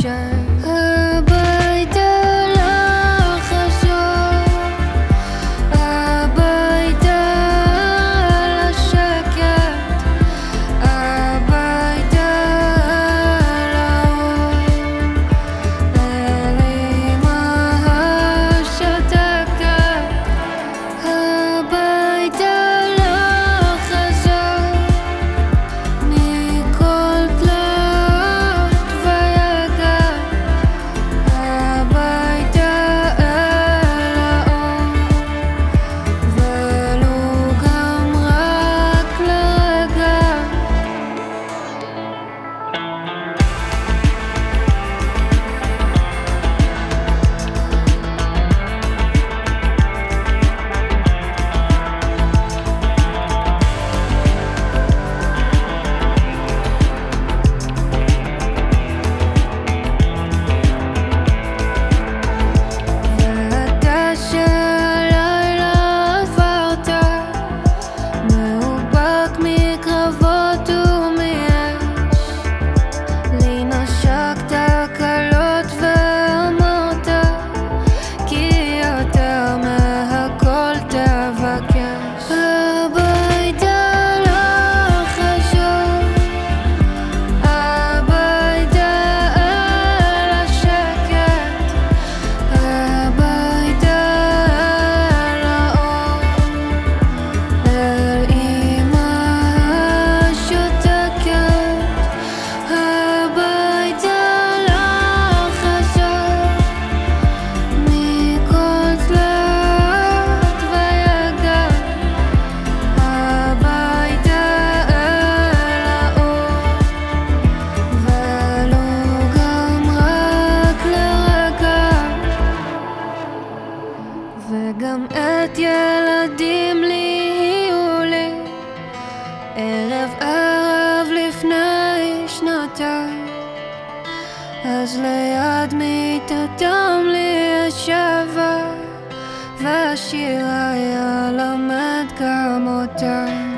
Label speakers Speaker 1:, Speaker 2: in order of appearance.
Speaker 1: sure. קצת ילדים לי יהיו לי ערב ערב לפני שנתיים. אז ליד מיטתם לי ישבה והשיר היה לומד גם אותם